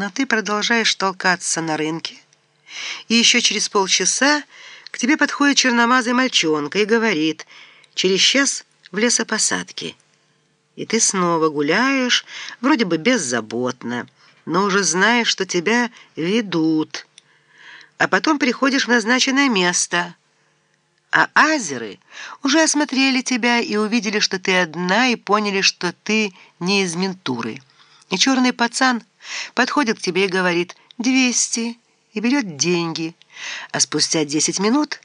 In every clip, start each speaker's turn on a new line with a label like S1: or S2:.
S1: Но ты продолжаешь толкаться на рынке, и еще через полчаса к тебе подходит черномазый мальчонка и говорит «Через час в лесопосадке». И ты снова гуляешь, вроде бы беззаботно, но уже знаешь, что тебя ведут. А потом приходишь в назначенное место. А азеры уже осмотрели тебя и увидели, что ты одна, и поняли, что ты не из ментуры. И черный пацан подходит к тебе и говорит «двести» и берет деньги. А спустя десять минут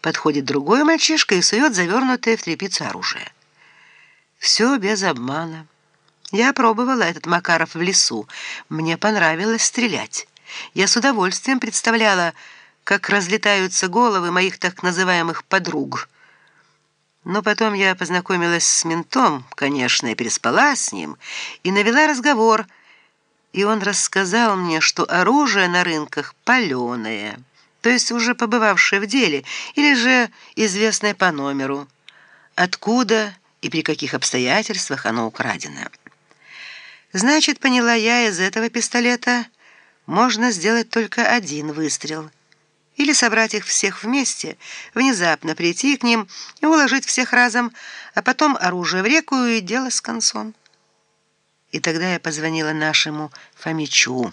S1: подходит другой мальчишка и сует завернутое в тряпицу оружие. Все без обмана. Я пробовала этот Макаров в лесу. Мне понравилось стрелять. Я с удовольствием представляла, как разлетаются головы моих так называемых подруг. Но потом я познакомилась с ментом, конечно, и переспала с ним, и навела разговор, и он рассказал мне, что оружие на рынках паленое, то есть уже побывавшее в деле, или же известное по номеру, откуда и при каких обстоятельствах оно украдено. Значит, поняла я, из этого пистолета можно сделать только один выстрел. Или собрать их всех вместе, внезапно прийти к ним и уложить всех разом, а потом оружие в реку и дело с концом. И тогда я позвонила нашему Фомичу.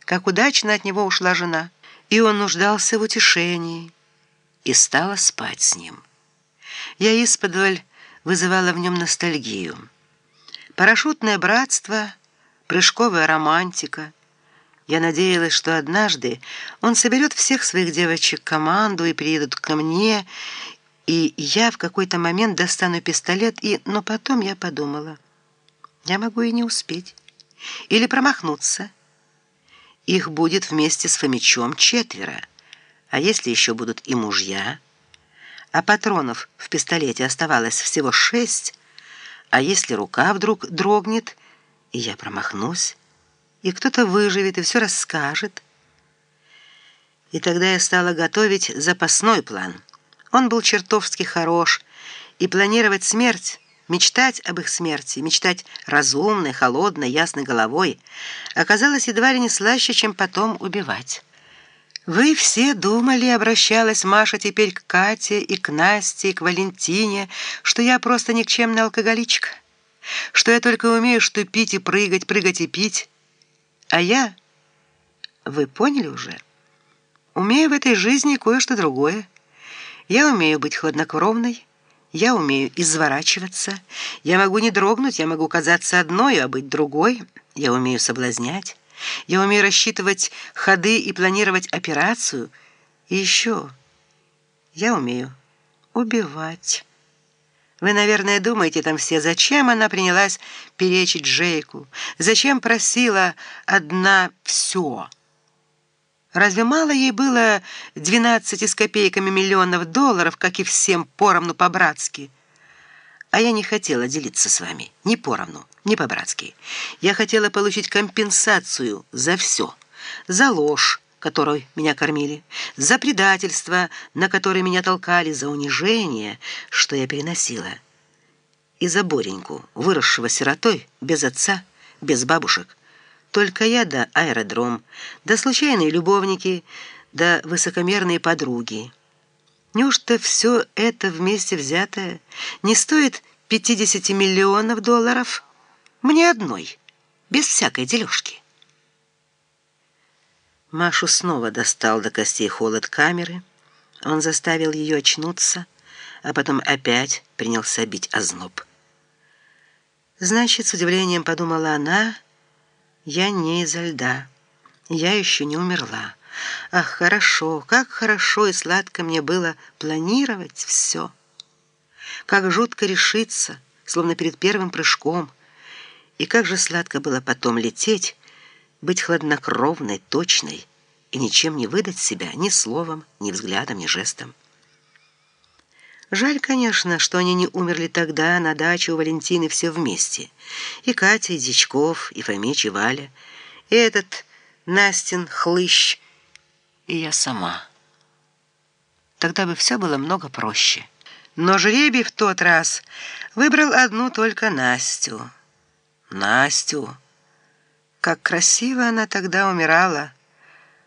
S1: Как удачно от него ушла жена, и он нуждался в утешении, и стала спать с ним. Я исподволь вызывала в нем ностальгию. Парашютное братство, прыжковая романтика. Я надеялась, что однажды он соберет всех своих девочек команду и приедут ко мне, и я в какой-то момент достану пистолет, и... Но потом я подумала... Я могу и не успеть. Или промахнуться. Их будет вместе с Фомичом четверо. А если еще будут и мужья? А патронов в пистолете оставалось всего шесть. А если рука вдруг дрогнет, и я промахнусь, и кто-то выживет и все расскажет? И тогда я стала готовить запасной план. Он был чертовски хорош, и планировать смерть Мечтать об их смерти, мечтать разумной, холодной, ясной головой, оказалось едва ли не слаще, чем потом убивать. Вы все думали, обращалась Маша теперь к Кате и к Насте, и к Валентине, что я просто никчемная алкоголичка, что я только умею что и прыгать, прыгать и пить. А я, вы поняли уже, умею в этой жизни кое-что другое. Я умею быть хладнокровной, я умею изворачиваться. Я могу не дрогнуть, я могу казаться одной, а быть другой. Я умею соблазнять. Я умею рассчитывать ходы и планировать операцию. И еще я умею убивать. Вы, наверное, думаете там все, зачем она принялась перечить Джейку? Зачем просила одна все? Разве мало ей было 12 с копейками миллионов долларов, как и всем поровну по-братски? А я не хотела делиться с вами ни поровну, ни по-братски. Я хотела получить компенсацию за все. За ложь, которой меня кормили, за предательство, на которое меня толкали, за унижение, что я переносила. И за Бореньку, выросшего сиротой, без отца, без бабушек, только я да аэродром, да случайные любовники, да высокомерные подруги. Неужто все это вместе взятое не стоит 50 миллионов долларов? Мне одной, без всякой дележки. Машу снова достал до костей холод камеры. Он заставил ее очнуться, а потом опять принялся бить озноб. Значит, с удивлением подумала она, я не изо льда. Я еще не умерла. Ах, хорошо, как хорошо и сладко мне было планировать все. Как жутко решиться, словно перед первым прыжком. И как же сладко было потом лететь, быть хладнокровной, точной и ничем не выдать себя ни словом, ни взглядом, ни жестом. Жаль, конечно, что они не умерли тогда на даче у Валентины все вместе. И Катя, и Дичков, и Фомич, и Валя, и этот Настин хлыщ, и я сама. Тогда бы все было много проще. Но жребий в тот раз выбрал одну только Настю. Настю. Как красиво она тогда умирала.